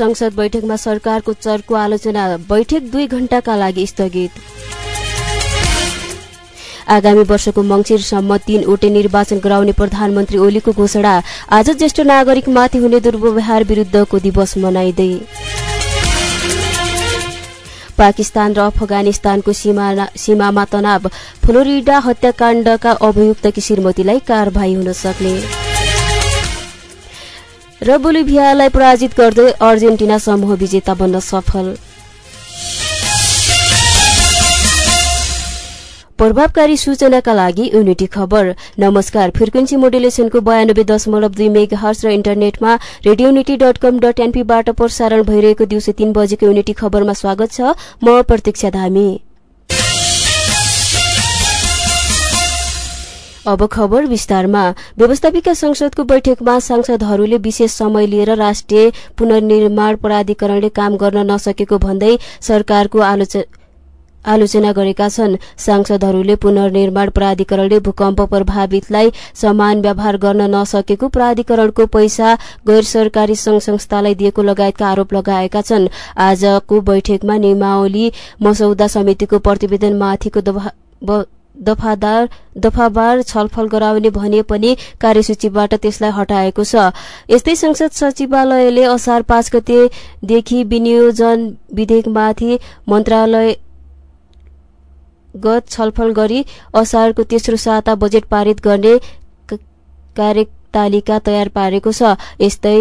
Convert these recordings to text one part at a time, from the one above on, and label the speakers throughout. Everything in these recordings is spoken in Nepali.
Speaker 1: संसद बैठकमा सरकारको चर्को आलोचना बैठक दुई घण्टाका लागि स्थगित। आगामी वर्षको मङ्सिरसम्म तीनवटै निर्वाचन गराउने प्रधानमन्त्री ओलीको घोषणा आज ज्येष्ठ नागरिकमाथि हुने दुर्व्यवहार विरूद्धको दिवस मनाइँदै। पाकिस्तान र अफगानिस्तानको सीमामा तनाव फ्लोरिडा हत्याकाण्डका अभियुक्तकी श्रीमतीलाई कारवाही हुन सक्ने। र बोलिभियालाई पराजित गर्दै अर्जेन्टिना समूह विजेता बन्न सफल। प्रभावकारी सूचनाका लागि युनिटी खबर। नमस्कार फ्रिक्वेन्सी मोडुलेसनको बयानब्बे दशमलव दुई मेगा हर्स र इन्टरनेटमा रेडियोनिटी डट कम डट एनपीबाट प्रसारण भइरहेको दिउँसो तीन बजेको युनिटी खबरमा स्वागत छ। म प्रतीक्षा धामी। अब खबर विस्तारमा। व्यवस्थापिका संसदको बैठकमा सांसदहरूले विशेष समय लिएर राष्ट्रिय पुनर्निर्माण प्राधिकरणले काम गर्न नसकेको भन्दै सरकारको आलोचना गरेका छन्। सांसदहरूले पुनर्निर्माण प्राधिकरणले भूकम्प प्रभावितलाई समान व्यवहार गर्न नसकेको प्राधिकरणको पैसा गैर सरकारी संघ संस्थालाई दिएको लगायतका आरोप लगाएका छन्। आजको बैठकमा निमावली मसौदा समितिको प्रतिवेदनमाथिको दफादार दफाबार छलफल गराउने भने पनि कार्यसूचीबाट त्यसलाई हटाएको छ। यस्तै संसद सचिवालयले असार पाँच गतेदेखि विनियोजन विधेयकमाथि मन्त्रालय गत छलफल गरी असारको तेस्रो साता बजेट पारित गर्ने कार्यतालिका तयार पारेको छ। यस्तै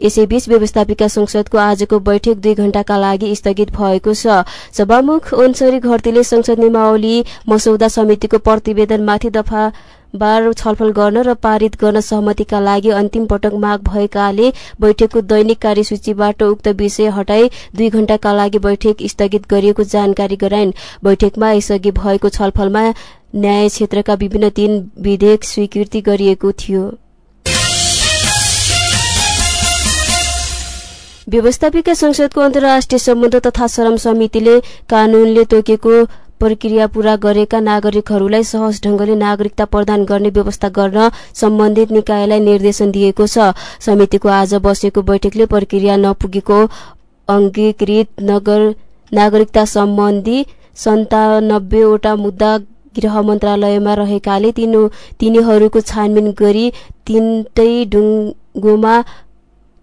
Speaker 1: यसैबीच व्यवस्थापिका संसदको आजको बैठक दुई घण्टाका लागि स्थगित भएको छ। सभामुख ओन्सरी घरतीले संसद निमावली मसौदा समितिको प्रतिवेदनमाथि दफा बार छलफल गर्न र पारित गर्न सहमतिका लागि अन्तिम पटक माग भएकाले बैठकको दैनिक कार्यसूचीबाट उक्त विषय हटाई दुई घण्टाका लागि बैठक स्थगित गरिएको जानकारी गराइन्। बैठकमा यसअघि भएको छलफलमा न्याय क्षेत्रका विभिन्न तीन विधेयक स्वीकृति गरिएको थियो। व्यवस्थापिका संसदको अन्तर्राष्ट्रिय सम्बन्ध तथा श्रम समितिले कानूनले तोकेको प्रक्रिया पूरा गरेका नागरिकहरूलाई सहज ढंगले नागरिकता प्रदान गर्ने व्यवस्था गर्न सम्बन्धित निकायलाई निर्देशन दिएको छ। समितिको आज बसेको बैठकले प्रक्रिया नपुगेको अङ्गीकृत नागरिकता सम्बन्धी सन्तानब्बेवटा मुद्दा गृह मन्त्रालयमा रहेकाले तिनीहरूको छानबिन गरी तीनटै ढुङ्गोमा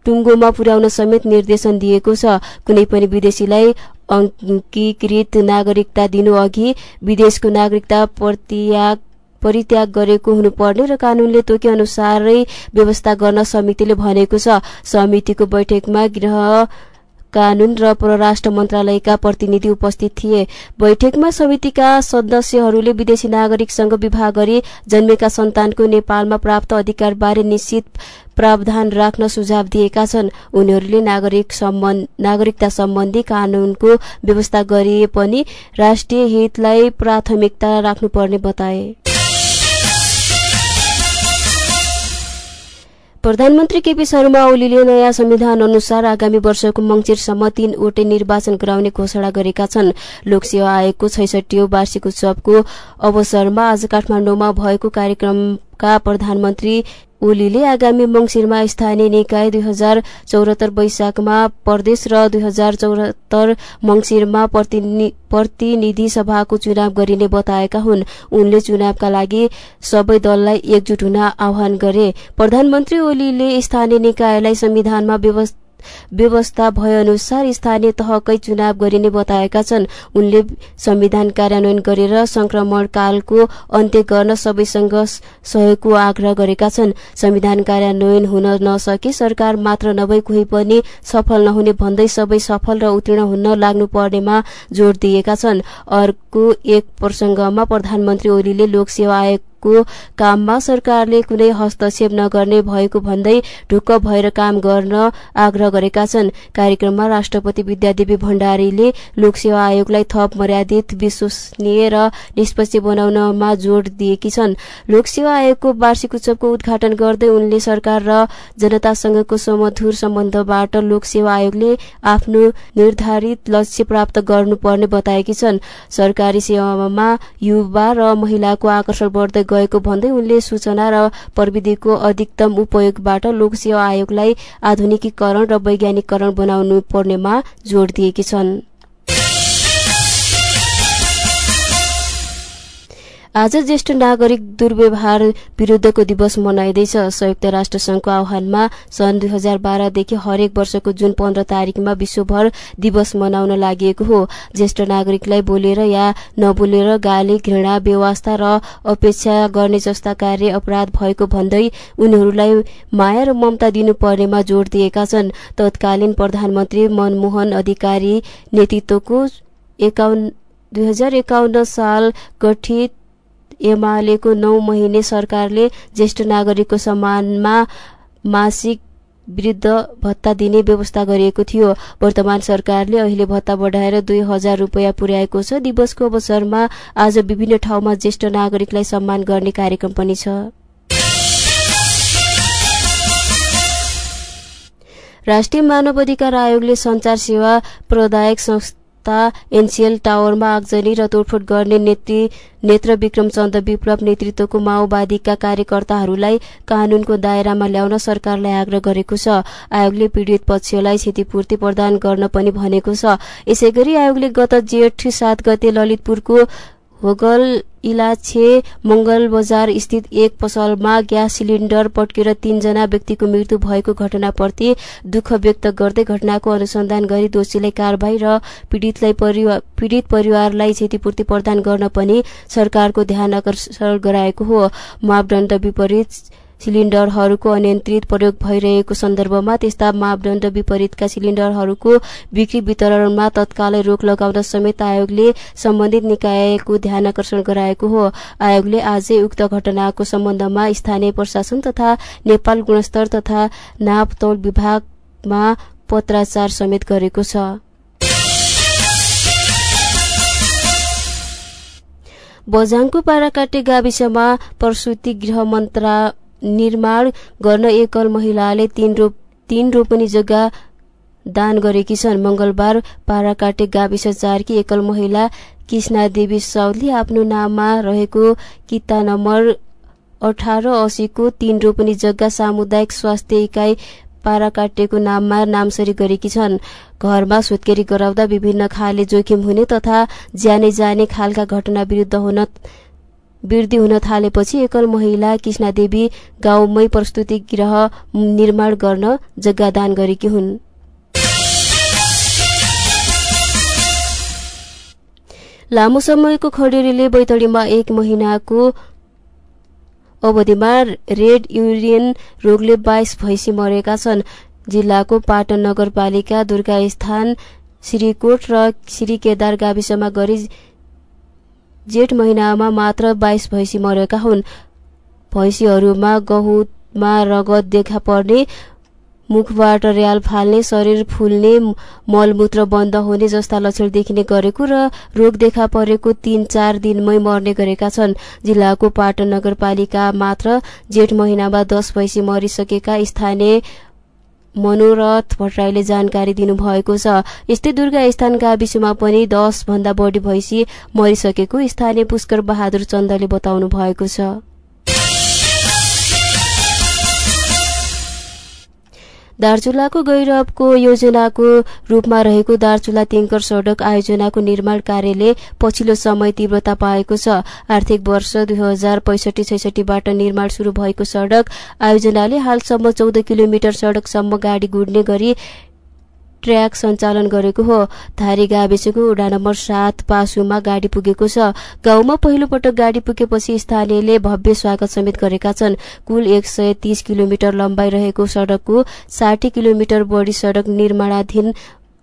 Speaker 1: टुङ्गोमा पुर्याउन समेत निर्देशन दिएको छ। कुनै पनि विदेशीलाई अङ्गीकृत नागरिकता दिनु अघि विदेशको नागरिकता परित्याग गरेको हुनुपर्ने र कानूनले तोके अनुसारै व्यवस्था गर्न समितिले भनेको छ। समितिको बैठकमा गृह कानून र परराष्ट्र मन्त्रालयका प्रतिनिधि उपस्थित थिए। बैठकमा समितिका सदस्यहरूले विदेशी नागरिकसँग विवाह गरी जन्मेका सन्तानको नेपालमा प्राप्त अधिकारबारे निश्चित प्रावधान राख्न सुझाव दिएका छन्। उनीहरूले नागरिक नागरिकता सम्बन्धी कानूनको व्यवस्था गरिए पनि राष्ट्रिय हितलाई प्राथमिकता राख्नुपर्ने बताए। प्रधानमन्त्री केपी शर्मा ओलीले नयाँ संविधान अनुसार आगामी वर्षको मङ्सिरसम्म तीनवटै निर्वाचन गराउने घोषणा गरेका छन्। लोकसेवा आयोगको छैसठी वार्षिक उत्सवको अवसरमा आज काठमाडौँमा भएको कार्यक्रमका प्रधानमन्त्री ओलीले आगामी मंगिरमा स्थानीय निकाय दुई हजार चौरात्तर वैशाखमा प्रदेश र दुई हजार चौरात्तर मंगिरमा प्रतिनिधि सभाको चुनाव गरिने बताएका हुन्। उनले चुनावका लागि सबै दललाई एकजुट हुन आह्वान गरे। प्रधानमन्त्री ओलीले स्थानीय निकायलाई संविधानमा व्यवस्था व्यवस्था भएअनुसार स्थानीय तहकै चुनाव गरिने बताएका छन्। उनले संविधान कार्यान्वयन गरेर संक्रमणकालको अन्त्य गर्न सबैसँग सहयोगको आग्रह गरेका छन्। संविधान कार्यान्वयन हुन नसके सरकार मात्र नभई कोही पनि सफल नहुने भन्दै सबै सफल र उत्तीर्ण हुन लाग्नुपर्नेमा जोड़ दिएका छन्। अर्को एक प्रसंगमा प्रधानमन्त्री ओलीले लोकसेवा आयोग को काममा सरकारले कुनै हस्तक्षेप नगर्ने भएको भन्दै ढुक्क भएर काम गर्न आग्रह गरेका छन्। कार्यक्रममा राष्ट्रपति विद्यादेवी भण्डारीले लोकसेवा आयोगलाई थप मर्यादित विश्वसनीय र निष्पक्ष बनाउनमा जोड़ दिएकी छन्। लोकसेवा आयोगको वार्षिक उत्सवको उद्घाटन गर्दै उनले सरकार र जनतासँगको समधुर सम्बन्धबाट लोकसेवा आयोगले आफ्नो निर्धारित लक्ष्य प्राप्त गर्नुपर्ने बताएकी छन्। सरकारी सेवामा युवा र महिलाको आकर्षण बढ्दै गएको भन्दै उनले सूचना र प्रविधिको अधिकतम उपयोगबाट लोकसेवा आयोगलाई आधुनिकीकरण र वैज्ञानिकरण बनाउनु पर्नेमा जोड़ दिएकी छन्। आज ज्येष्ठ नागरिक दुर्व्यवहार विरूद्धको दिवस मनाइँदैछ। संयुक्त राष्ट्र संघको आह्वानमा सन् दुई हजार बाह्रदेखि हरेक वर्षको जुन पन्ध्र तारिकमा विश्वभर दिवस मनाउन लागि हो। ज्येष्ठ नागरिकलाई बोलेर या नबोलेर गाली घृणा व्यवस्था र अपेक्षा गर्ने जस्ता कार्य अपराध भएको भन्दै उनीहरूलाई माया र ममता दिनुपर्नेमा जोड़ दिएका छन्। तत्कालीन प्रधानमन्त्री मनमोहन अधिकारी नेतृत्वको दुई हजार एकाउन्न साल गठित एमालेको नौ महिने सरकारले ज्येष्ठ नागरिकको सम्मानमा मासिक वृद्ध भत्ता दिने व्यवस्था गरिएको थियो। वर्तमान सरकारले अहिले भत्ता बढाएर दुई हजार रुपियाँ पुर्याएको छ। दिवसको अवसरमा आज विभिन्न ठाउँमा ज्येष्ठ नागरिकलाई सम्मान गर्ने कार्यक्रम पनि छ। राष्ट्रिय मानव अधिकार आयोगले संचार सेवा प्रदायक संस्था तथा एनसिएल टावरमा आगजनी र तोडफोड गर्ने नेत्र विक्रम चन्द विप्लव नेतृत्वको माओवादीका कार्यकर्ताहरूलाई कानूनको दायरामा ल्याउन सरकारलाई आग्रह गरेको छ। आयोगले पीड़ित पक्षलाई क्षतिपूर्ति प्रदान गर्न पनि भनेको छ। यसैगरी आयोगले गत जेठ सात गते ललितपुरको होगल इलाछे मंगल बजार स्थित एक पसलमा ग्यास सिलिण्डर पट्केर तीनजना व्यक्तिको मृत्यु भएको घटनाप्रति दुःख व्यक्त गर्दै घटनाको अनुसन्धान गरी दोषीलाई कारवाही र पीड़ित परिवारलाई क्षतिपूर्ति प्रदान गर्न पनि सरकारको ध्यान आकर्षण गराएको हो। मापदण्ड विपरीत सिलिण्डरहरूको अनियन्त्रित प्रयोग भइरहेको सन्दर्भमा त्यस्ता मापदण्ड विपरीतका सिलिण्डरहरूको बिक्री वितरणमा तत्कालै रोक लगाउन समेत आयोगले सम्बन्धित निकायको ध्यान आकर्षण गराएको हो। आयोगले आजै उक्त घटनाको सम्बन्धमा स्थानीय प्रशासन तथा नेपाल गुणस्तर तथा नापतौल विभागमा पत्राचार समेत गरेको छ। बझाङको पाराकाटे गाविसमा प्रसुति गृह मन्त्रा निर्माण गर्न एकल महिलाले तीन रोप तीन रोपनी जग्गा दान गरेकी छन्। मंगलबार पाराकाटे गाविस चारकी एकल महिला कृष्णा देवी साउदले आफ्नो नाममा रहेको किता नम्बर अठार असीको तीन रोपनी जग्गा सामुदायिक स्वास्थ्य इकाइ पाराकाटेको नाममा नामसरी गरेकी छन्। घरमा सुत्केरी गराउँदा विभिन्न खाले जोखिम हुने तथा ज्यानै जाने खालका घटना विरुद्ध हुन वृद्धि हुन थालेपछि एकल महिला कृष्णादेवी गाउँमै प्रस्तुति गृह निर्माण गर्न जग्गा दान गरेकी हुन्। लामो समयको खडेरीले बैतडीमा एक महिनाको अवधिमा रेड युरियन रोगले बाइस भैँसी मरेका छन्। जिल्लाको पाटन नगरपालिका दुर्गा स्थान श्रीकोट र श्री केदार गाविसमा गरी जेठ महिनामा मात्र बाइस भैँसी मरेका हुन्। भैँसीहरूमा गहुँतमा रगत देखा पर्ने मुखबाट र्याल फाल्ने शरीर फुल्ने मलमूत्र बन्द हुने जस्ता लक्षण देखिने गरेको र रोग देखा परेको तीन चार दिनमै मर्ने गरेका छन्। जिल्लाको पाटन नगरपालिका मात्र जेठ महिनामा दस भैँसी मरिसकेका स्थानीय मनोरथ भट्टराईले जानकारी दिनुभएको छ। यस्तै दुर्गा स्थान गाविसमा पनि दस भन्दा बढी भैँसी मरिसकेको स्थानीय पुष्कर बहादुर चन्दले बताउनु भएको छ। दार्चुलाको गैरवको योजनाको रूपमा रहेको दार्चुला तिङ्कर सड़क आयोजनाको निर्माण कार्यले पछिल्लो समय तीव्रता पाएको छ। आर्थिक वर्ष दुई हजार पैसठी छैसठीबाट निर्माण शुरू भएको सड़क आयोजनाले हालसम्म चौध किलोमिटर सड़कसम्म गाडी गुड्ने गरी ट्र्याक सञ्चालन गरेको हो। धारी गाविसको वडा नम्बर सात पासुमा गाडी पुगेको छ। गाउँमा पहिलो पटक गाडी पुगेपछि स्थानीयले भव्य स्वागत समेत गरेका छन्। कुल एक सय तीस किलोमिटर लम्बाइ रहेको सड़कको साठी किलोमिटर बढ़ी सड़क निर्माणाधीन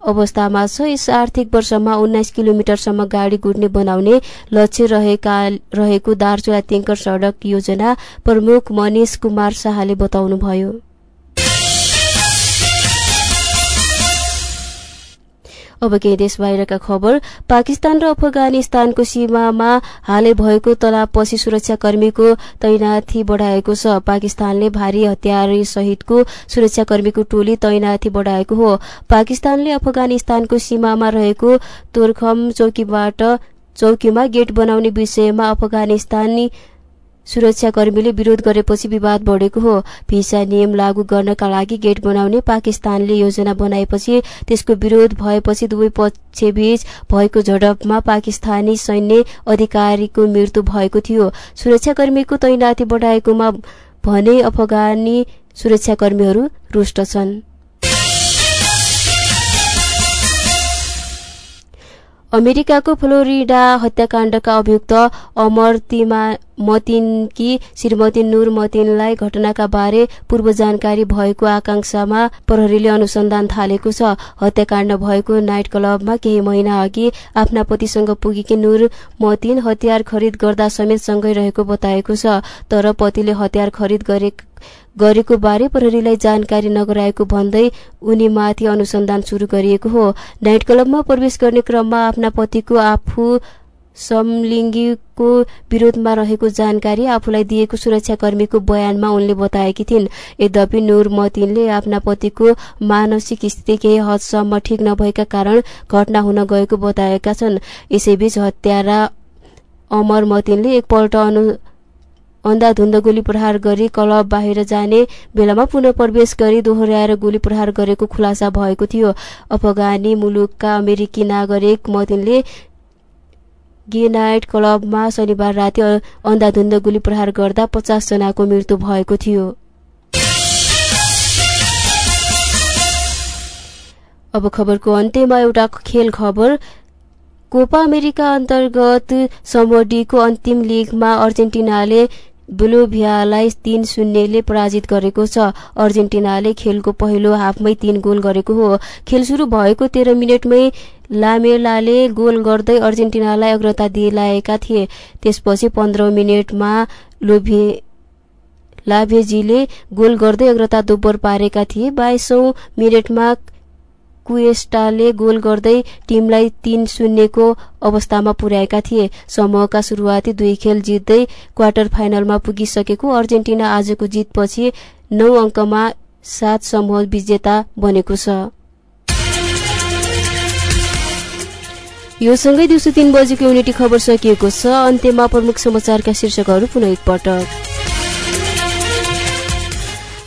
Speaker 1: अवस्थामा छ। यस आर्थिक वर्षमा उन्नाइस किलोमिटरसम्म गाडी गुड्ने बनाउने लक्ष्य रहेको दार्चुला तिङ्कर सड़क योजना प्रमुख मनिष कुमार शाहले बताउनुभयो। अब केही देश बाहिरका खबर पाकिस्तान र अफगानिस्तानको सीमामा हालै भएको तलाबपछि सुरक्षाकर्मीको तैनाथी बढ़ाएको छ। पाकिस्तानले भारी हतियार सहितको सुरक्षाकर्मीको टोली तैनाथी बढ़ाएको हो। पाकिस्तानले अफगानिस्तानको सीमामा रहेको तोरखम चौकीबाट चौकीमा गेट बनाउने विषयमा अफगानिस्तानी सुरक्षाकर्मीले विरोध गरेपछि विवाद बढेको हो। भिसा नियम लागू गर्नका लागि गेट बनाउने पाकिस्तानले योजना बनाएपछि त्यसको विरोध भएपछि दुवै पक्षबीच भएको झडपमा पाकिस्तानी सैन्य अधिकारीको मृत्यु भएको थियो। सुरक्षाकर्मीको तैनाती बढाएकोमा भने अफगानी सुरक्षाकर्मीहरू रुष्ट छन्। अमेरिकाको फ्लोरिडा हत्याकाण्डका अभियुक्त अमर मतिनकी श्रीमती नूर मतिनलाई घटनाका बारे पूर्व जानकारी भएको आकांक्षामा प्रहरीले अनुसन्धान थालेको छ। हत्याकाण्ड भएको नाइट क्लबमा केही महिना अघि आफ्ना पतिसँग पुगेकी नूर मतिन हतियार खरिद गर्दा समेत सँगै रहेको बताएको छ। तर पतिले हतियार खरिद गरे गरेको बारे प्रहरीलाई जानकारी नगराएको भन्दै उनीमाथि अनुसन्धान शुरू गरिएको हो। नाइट क्लबमा प्रवेश गर्ने क्रममा आफ्ना पतिको आफू समलिङ्गीको विरोधमा रहेको जानकारी आफूलाई दिएको सुरक्षाकर्मीको बयानमा उनले बताएकी थिइन्। यद्यपि नूर मतिनले आफ्ना पतिको मानसिक स्थिति केही हदसम्म ठिक नभएका कारण घटना हुन गएको बताएका छन्। यसैबीच हत्यारा अमर मतिनले एकपल्ट अन्धाधुन्द गोली प्रहार गरी क्लब बाहिर जाने बेलामा पुनः प्रवेश गरी दोहोऱ्याएर गोली प्रहार गरेको खुलासा भएको थियो। अफगानी मुलुकका अमेरिकी नागरिक मतिनले गे नाइट क्लबमा शनिबार राति अन्धाधुन्द गोली प्रहार गर्दा पचास जनाको मृत्यु भएको थियो। अब खबरको अन्त्यमा एउटा खेल खबर। कोपा अमेरिका अन्तर्गत समूह डीको अन्तिम लिगमा अर्जेन्टिनाले बोलोभियालाई तीन शून्यले पराजित गरेको छ। अर्जेन्टिनाले खेलको पहिलो हाफमै तीन गोल गरेको हो। खेल सुरु भएको तेह्र मिनटमै लामेलाले गोल गर्दै अर्जेन्टिनालाई अग्रता दिलाएका थिए। त्यसपछि पन्ध्र मिनटमा लोभे लाभेजीले गोल गर्दै अग्रता दोब्बर पारेका थिए। बाइसौं मिनटमा कुएस्टाले गोल गर्दै टिमलाई तीन शून्यको अवस्थामा पुर्याएका थिए। समूहका सुरुवाती दुई खेल जित्दै क्वार्टर फाइनलमा पुगिसकेको अर्जेन्टिना आजको जितपछि नौ अङ्कमा सात समूह विजेता बनेको छ। यो सँगै दिउँसो तीन बजेको युनिटी खबर सकिएको छ। अन्त्यमा प्रमुख समाचारका शीर्षकहरू पुनः एकपटक।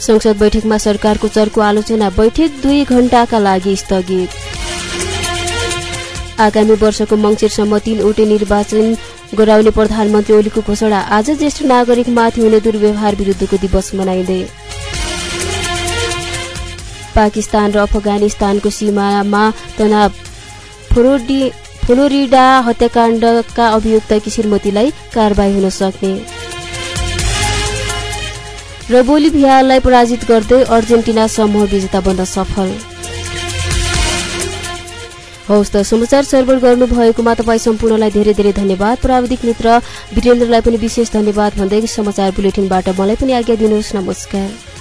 Speaker 1: संसद बैठकमा सरकारको चर्को आलोचना बैठक दुई घण्टाका लागि स्थगित। आगामी वर्षको मङ्सिरसम्म तीनवटै निर्वाचन गराउने प्रधानमन्त्री ओलीको घोषणा आज ज्येष्ठ नागरिकमाथि हुने दुर्व्यवहार विरुद्धको दिवस मनाइँदै। पाकिस्तान र अफगानिस्तानको सीमामा तनाव। फ्लोरिडा हत्याकाण्डका अभियुक्तकी श्रीमतीलाई कारवाही हुन सक्ने। र बोलिभियालाई पराजित गर्दै अर्जेन्टिना समूह विजेता बन्न सफल। हौस् त समाचार सर्भर गर्नुभएकोमा तपाईँ सम्पूर्णलाई धेरै धेरै धन्यवाद। प्राविधिक मित्र वीरेन्द्रलाई पनि विशेष धन्यवाद भन्दै समाचार बुलेटिनबाट मलाई पनि आज्ञा दिनुहोस्। नमस्कार।